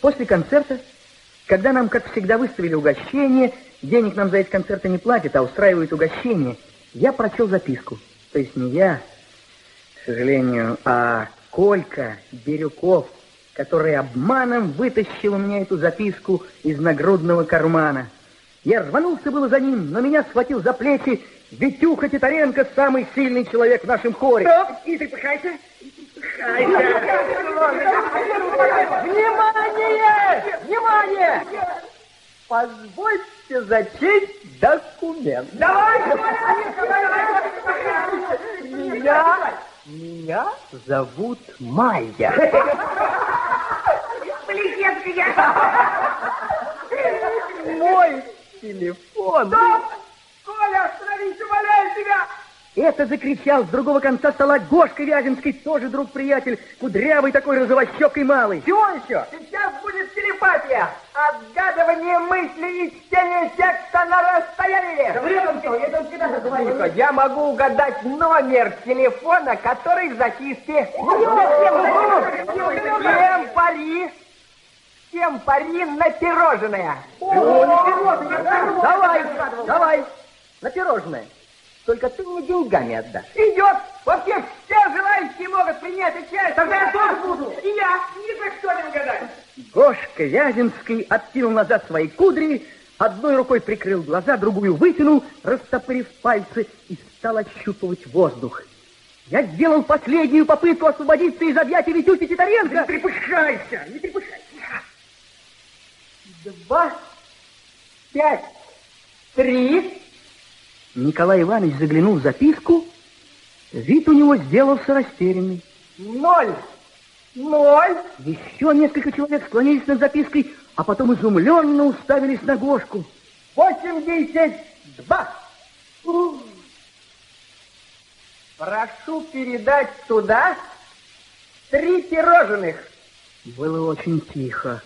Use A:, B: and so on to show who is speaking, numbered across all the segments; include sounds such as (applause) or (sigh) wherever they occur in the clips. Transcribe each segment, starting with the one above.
A: После концерта, когда нам, как всегда, выставили угощение, денег нам за эти концерты не платят, а устраивают угощение, я прочел записку. То есть не я, к сожалению, а Колька Бирюков, который обманом вытащил у меня эту записку из нагрудного кармана. Я рванулся было за ним, но меня схватил за плечи Витюха Титаренко, самый сильный человек в нашем хоре.
B: Стоп, не трепыхайся,
A: Внимание! Внимание! Позвольте зачесть документ.
B: Давай!
A: Меня, меня зовут Майя.
B: Полететка я!
A: Мой телефон.
B: Стоп! Коля, остановись, умоляю тебя!
A: Это закричал с другого конца стола Гошка Вяземский, тоже друг-приятель, кудрявый такой розовощекой малый.
B: Чего еще? Сейчас будет телепатия. Отгадывание мыслей и чтение текста на расстоянии.
A: Да вредом все, я там всегда так говорю.
B: Я могу угадать номер телефона, который в записке. Всем пари. Всем пари на пирожное.
A: Давай, давай, на пирожное. Только ты мне деньгами отдашь.
B: Идет. Вообще все желающие могут принять участие. Тогда я тоже буду. И я. Ни за что не угадать.
A: Гошка Вяземский откинул назад свои кудри, одной рукой прикрыл глаза, другую вытянул, растопырив пальцы, и стал ощупывать воздух. Я сделал последнюю попытку освободиться из объятий Витюхи Титаренко.
B: Не трепыхайся, не трепыхайся.
A: Два, пять, три. Николай Иванович заглянул в записку. Вид у него сделался растерянный.
B: Ноль. Ноль.
A: Еще несколько человек склонились над запиской, а потом изумленно уставились на Гошку.
B: Восемьдесят два. Прошу передать туда три пирожных.
A: Было очень тихо.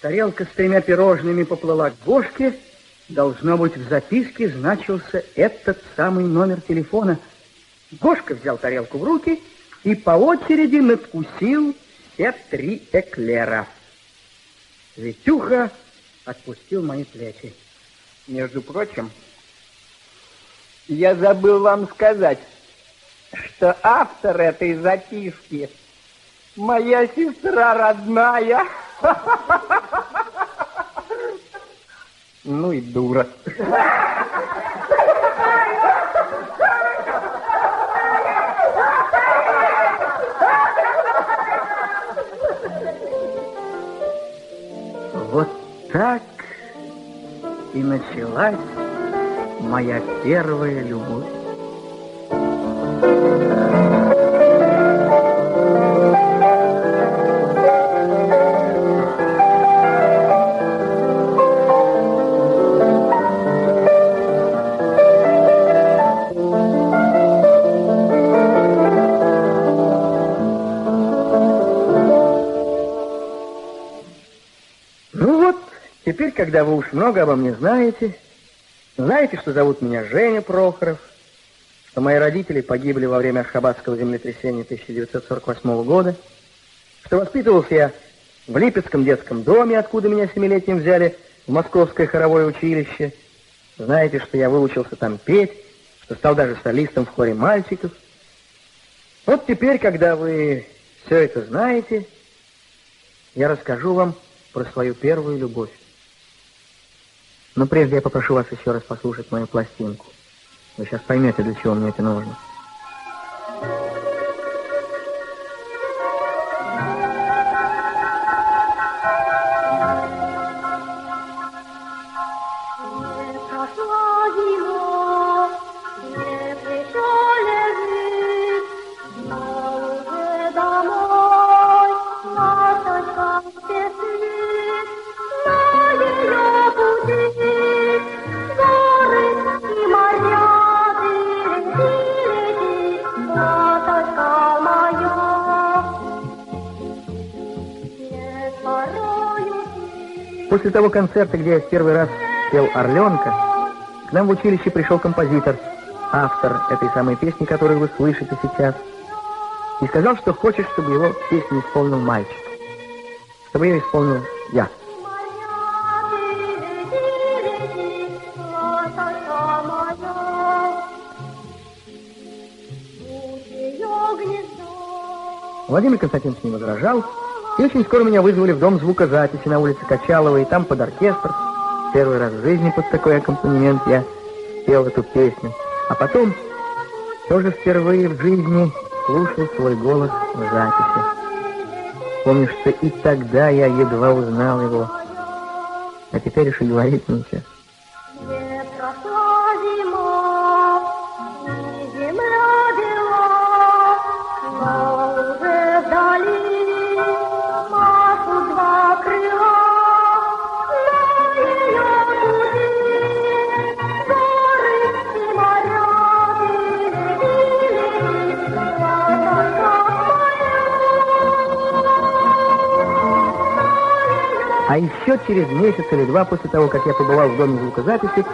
A: Тарелка с тремя пирожными поплыла к Гошке. Должно быть, в записке значился этот самый номер телефона. Гошка взял тарелку в руки и по очереди надкусил все три эклера. Витюха отпустил мои плечи.
B: Между прочим, я забыл вам сказать, что автор этой записки моя сестра родная. (laughs) Ну и дура.
A: Вот так и началась моя первая любовь. Теперь, когда вы уж много обо мне знаете, знаете, что зовут меня Женя Прохоров, что мои родители погибли во время Ашхабадского землетрясения 1948 года, что воспитывался я в Липецком детском доме, откуда меня семилетним взяли в Московское хоровое училище. Знаете, что я выучился там петь, что стал даже солистом в хоре мальчиков. Вот теперь, когда вы все это знаете, я расскажу вам про свою первую любовь. Но прежде я попрошу вас еще раз послушать мою пластинку. Вы сейчас поймете, для чего мне это нужно. После того концерта, где я в первый раз пел «Орленка», к нам в училище пришел композитор, автор этой самой песни, которую вы слышите сейчас, и сказал, что хочет, чтобы его песню исполнил мальчик. чтобы ее исполнил я. Владимир Константинович не возражал, и очень скоро меня вызвали в дом звукозаписи на улице Качалова, и там под оркестр. Первый раз в жизни под такой аккомпанемент я пел эту песню. А потом, тоже впервые в жизни, слушал свой голос в записи. Помню, что и тогда я едва узнал его, а теперь уж и говорить нечего. А еще через месяц или два после того, как я побывал в доме звукозаписи,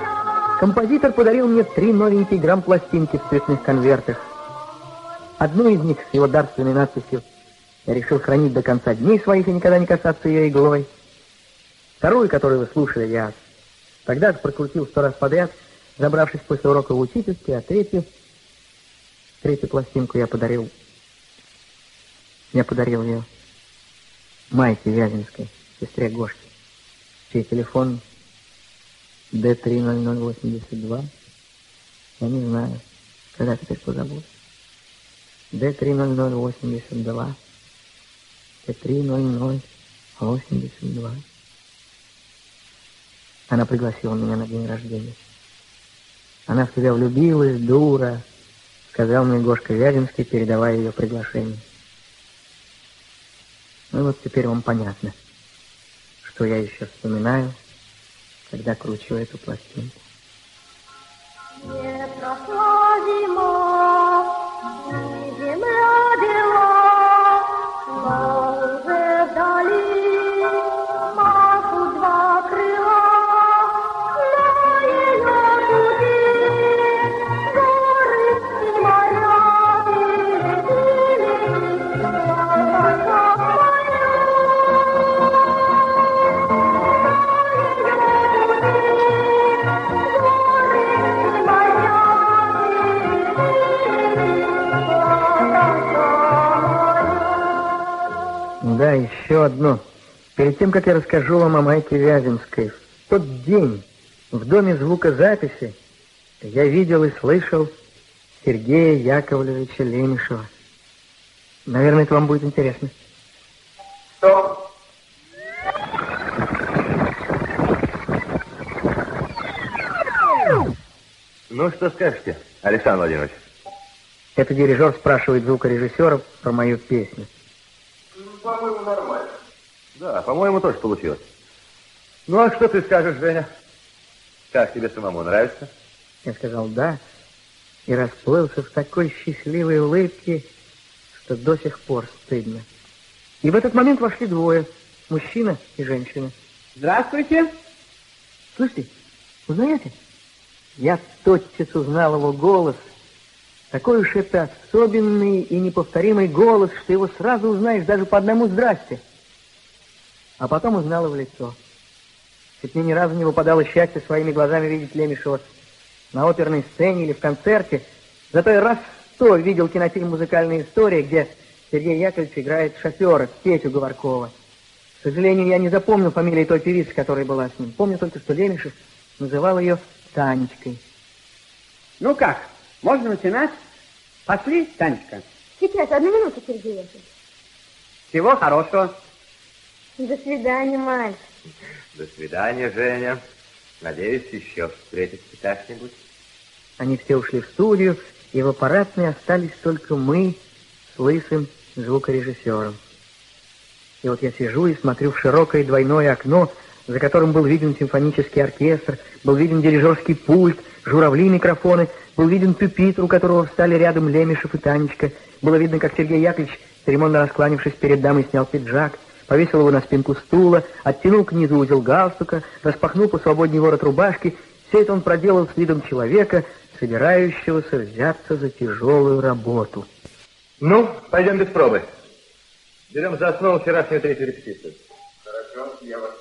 A: композитор подарил мне три новенькие грамм-пластинки в цветных конвертах. Одну из них с его дарственной надписью я решил хранить до конца дней своих и никогда не касаться ее иглой. Вторую, которую вы слушали, я тогда же прокрутил сто раз подряд, забравшись после урока в учительский, а третью, третью пластинку я подарил, я подарил ее Майке Вяземской сестре Гошке, чей телефон D30082. Я не знаю, когда теперь позабуду. D30082. D30082. Она пригласила меня на день рождения. Она в тебя влюбилась, дура, сказал мне Гошка Вяземский, передавая ее приглашение. Ну вот теперь вам понятно что я еще вспоминаю, когда кручу эту пластинку. Да, еще одно. Перед тем, как я расскажу вам о Майке Вяземской, в тот день в доме звукозаписи я видел и слышал Сергея Яковлевича Лемешева. Наверное, это вам будет интересно.
B: Стоп!
C: Ну, что скажете, Александр Владимирович?
A: Это дирижер спрашивает звукорежиссера про мою песню.
B: По-моему, нормально.
C: Да, по-моему, тоже получилось. Ну, а что ты скажешь, Женя? Как тебе самому нравится?
A: Я сказал «да» и расплылся в такой счастливой улыбке, что до сих пор стыдно. И в этот момент вошли двое, мужчина и женщина.
B: Здравствуйте.
A: Слышите, узнаете? Я тотчас узнал его голос. Такой уж это особенный и неповторимый голос, что его сразу узнаешь даже по одному «здрасте». А потом узнал его лицо. Ведь мне ни разу не выпадало счастье своими глазами видеть Лемешева на оперной сцене или в концерте. Зато я раз сто видел кинофильм «Музыкальная история», где Сергей Яковлевич играет шофера Петю Говоркова. К сожалению, я не запомнил фамилии той певицы, которая была с ним. Помню только, что Лемешев называл ее Танечкой.
B: Ну как, можно начинать? Пошли, Танечка.
D: Сейчас, одну минуту, Сергей Яковлевич.
B: Всего хорошего.
D: До свидания, мальчик.
C: До свидания, Женя. Надеюсь, еще встретиться как-нибудь.
A: Они все ушли в студию, и в аппаратной остались только мы с лысым звукорежиссером. И вот я сижу и смотрю в широкое двойное окно, за которым был виден симфонический оркестр, был виден дирижерский пульт, журавли микрофоны, был виден пюпитр, у которого встали рядом Лемешев и Танечка. Было видно, как Сергей Яковлевич, церемонно раскланившись перед дамой, снял пиджак, повесил его на спинку стула, оттянул к низу узел галстука, распахнул посвободнее ворот рубашки. Все это он проделал с видом человека, собирающегося взяться за тяжелую работу.
C: Ну, пойдем без пробы. Берем за основу вчерашнюю третью репетицию.
B: Я вас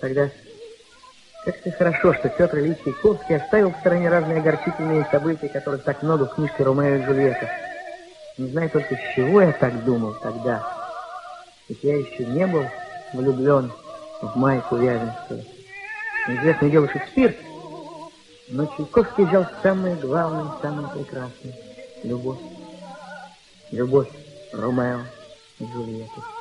A: тогда, как это хорошо, что Петр Ильич Чайковский оставил в стороне разные огорчительные события, которых так много в книжке Ромео и Джульетта. Не знаю только, с чего я так думал тогда. Ведь я еще не был влюблен в Майку Вяземского. Известное дело Шекспир, но Чайковский взял самое главное, самое прекрасное — любовь. Любовь Ромео и Джульетты.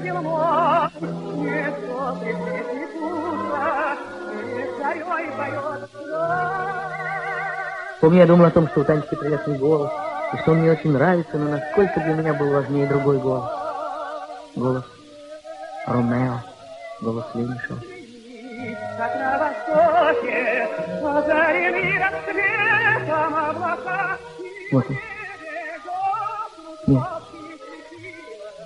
E: Ангел мой, не не петуха, не царей поет.
A: Помню, я думал о том, что у Танечки прелестный голос, и что он мне очень нравится, но насколько для меня был важнее другой голос. Голос Ромео, голос Лемешева.
E: Как на востоке, озарены рассветом облака,
A: Вот он.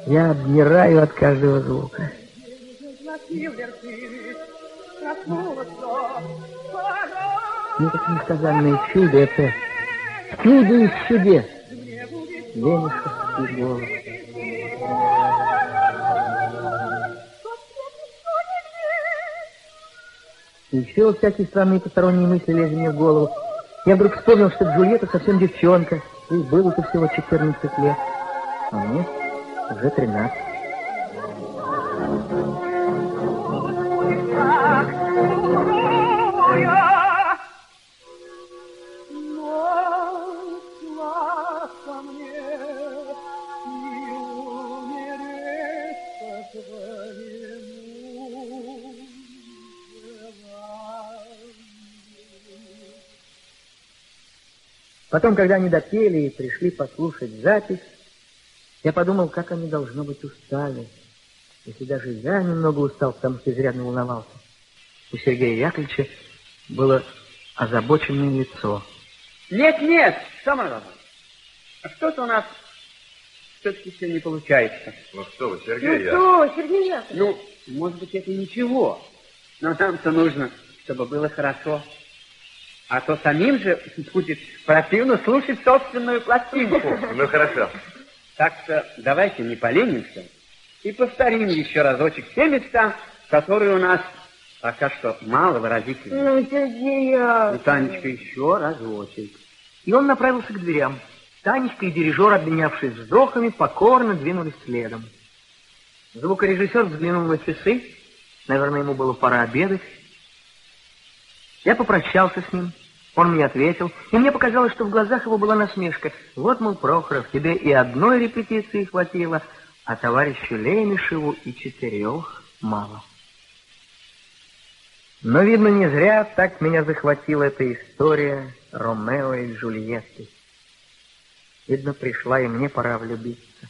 A: Я обмираю от каждого звука. Мне это несказанное чудо, это чудо из чудес. Голос. И еще всякие странные посторонние мысли лезли мне в голову. Я вдруг вспомнил, что Джульетта совсем девчонка, ей было-то всего 14 лет, а мне уже 13. Потом, когда они допели и пришли послушать запись, я подумал, как они, должно быть, устали. Если даже я немного устал, потому что изрядно волновался. У Сергея Яковлевича было озабоченное лицо.
F: Нет, нет, Самойлов, а что-то у нас все-таки все не получается.
C: Ну что вы,
D: Ну
C: Сергей, я...
D: что, Сергей Яковлевич?
F: Ну, может быть, это ничего, но нам-то нужно, чтобы было хорошо. А то самим же будет противно слушать собственную пластинку.
C: Ну хорошо.
F: Так что давайте не поленимся и повторим еще разочек те места, которые у нас пока что мало выразительны.
D: Ну, Сергей Яковлевич.
F: Танечка еще разочек.
A: И он направился к дверям. Танечка и дирижер, обменявшись вздохами, покорно двинулись следом. Звукорежиссер взглянул на часы. Наверное, ему было пора обедать. Я попрощался с ним. Он мне ответил, и мне показалось, что в глазах его была насмешка. Вот, мол, Прохоров, тебе и одной репетиции хватило, а товарищу Лемешеву и четырех мало. Но, видно, не зря так меня захватила эта история Ромео и Джульетты. Видно, пришла и мне пора влюбиться.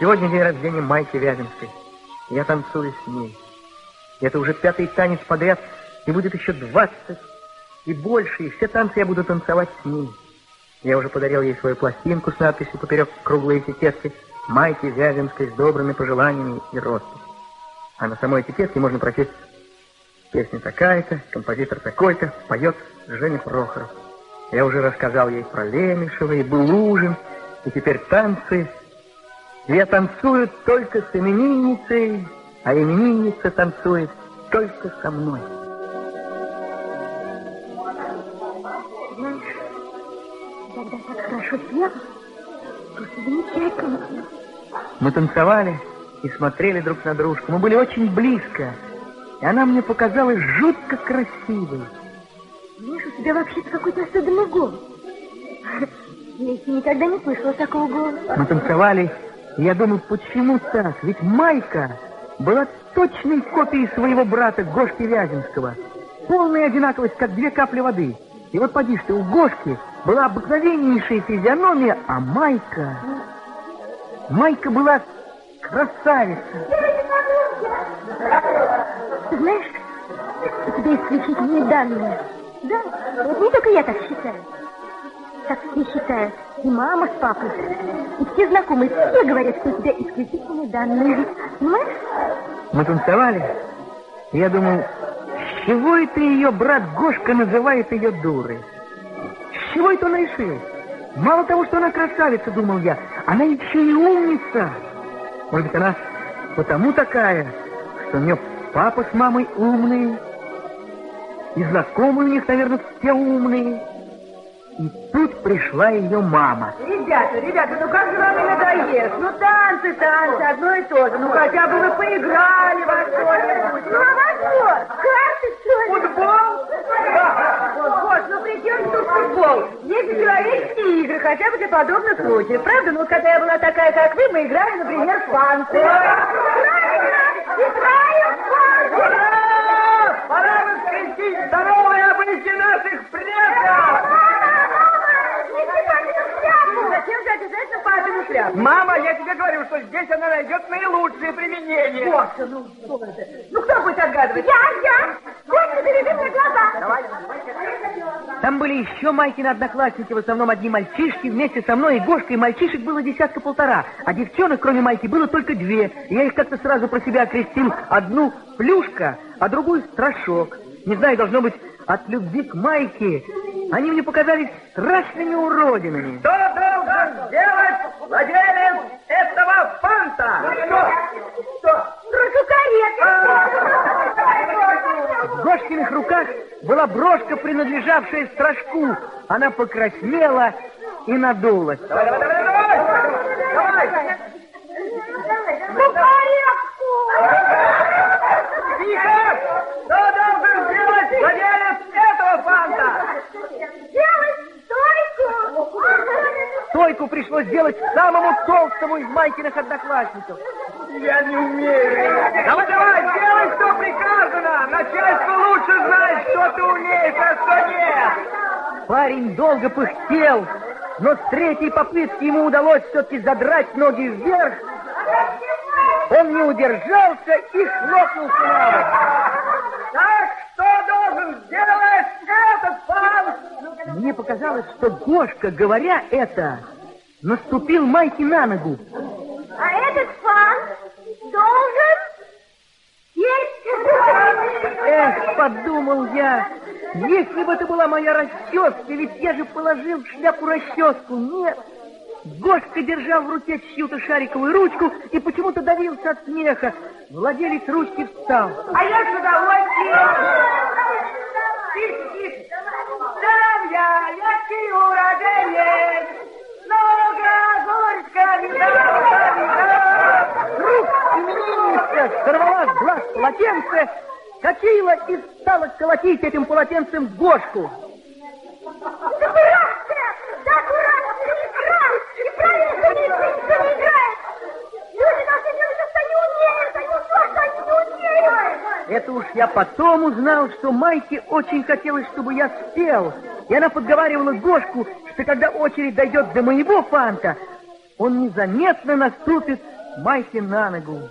A: Сегодня день рождения Майки Вяземской. Я танцую с ней. Это уже пятый танец подряд, и будет еще двадцать и больше, и все танцы я буду танцевать с ней. Я уже подарил ей свою пластинку с надписью поперек круглой этикетки «Майки Вяземской с добрыми пожеланиями и роспись». А на самой этикетке можно прочесть «Песня такая-то, композитор такой-то, поет Женя Прохоров». Я уже рассказал ей про Лемешева и Булужин, и теперь танцы. Я танцую только с именинницей, а именинница танцует только со мной.
D: Знаешь, когда так хорошо пела, просто замечательно.
A: Мы танцевали и смотрели друг на дружку. Мы были очень близко. И она мне показалась жутко красивой.
D: Знаешь, у тебя вообще-то какой-то особенный голос. Я еще никогда не слышала такого голоса.
A: Мы танцевали, я думаю, почему так? Ведь Майка была точной копией своего брата Гошки Вяземского. полная одинаковость, как две капли воды. И вот поди ты, у Гошки была обыкновеннейшая физиономия, а Майка... Майка была красавица.
D: Ты знаешь, у тебя исключительные данные. Да, вот не только я так считаю. Так все считают. И мама с папой. И все знакомые, все говорят, что у тебя исключительные данные. Понимаешь?
A: Мы танцевали. Я думал, чего это ее брат Гошка называет ее дурой? Чего это он решил? Мало того, что она красавица, думал я, она еще и умница. Может быть, она потому такая, что у нее папа с мамой умные, и знакомые у них, наверное, все умные. И тут пришла ее мама.
B: Ребята, ребята, ну как же вам не надоест? Ну танцы, танцы, одно и то же. Ну хотя бы вы поиграли во что-нибудь.
D: Ну а во что? Карты, что ли?
B: Футбол? Вот, ну при чем тут футбол? Есть человеческие игры, хотя бы для подобных случаев. Правда? Ну вот когда я была такая, как вы, мы играли, например, в панты. Шляпу? Мама, я тебе говорю, что здесь она найдет наилучшее применение. Гоша, ну что это? Ну кто будет отгадывать?
D: Я, я! Гоша, завяжи мне глаза!
B: Давай.
A: Там были еще Майкины одноклассники, в основном одни мальчишки. Вместе со мной и Гошкой мальчишек было десятка-полтора, а девчонок, кроме Майки, было только две. И я их как-то сразу про себя окрестил. Одну плюшка, а другую страшок. Не знаю, должно быть, от любви к Майке. Они мне показались страшными уродинами.
B: Что должен сделать владелец этого фанта? Что? Что?
A: В Гошкиных руках была брошка, принадлежавшая страшку. Она покраснела и надулась.
B: Давай, давай, давай, давай! Давай!
D: По порядку!
B: Тихо! Что должен сделать владелец этого фанта?
D: Делать стойку!
A: Стойку пришлось сделать самому толстому из Майкиных одноклассников.
B: Я не умею. Давай, давай, делай, что приказано. Начальство лучше знает, что ты умеешь, а что нет.
A: Парень долго пыхтел, но с третьей попытки ему удалось все-таки задрать ноги вверх. Он не удержался и хлопнулся на бок.
B: Так, что должен сделать этот фант?
A: Мне показалось, что Гошка, говоря это, наступил Майке на ногу.
D: А этот фан должен есть.
A: Эх, подумал я, если бы это была моя расческа, ведь я же положил в шляпу расческу. Нет. Гошка держал в руке чью-то шариковую ручку и почему-то давился от смеха. Владелец ручки встал.
B: А я с удовольствием. Тише. Здоровья, яркий уроженец. Много горько видал, видал.
A: Вдруг именинница сорвала с глаз полотенце, скочила и стала колотить этим полотенцем Гошку.
D: Да дурак ты! Да дурак! Ты играл! И правильно, что не, что не играет! Люди должны делать, что они умеют, не то, что они не умеют!
A: Это уж я потом узнал, что Майке очень хотелось, чтобы я спел. И она подговаривала Гошку, что когда очередь дойдет до моего фанта, он незаметно наступит Майке на ногу.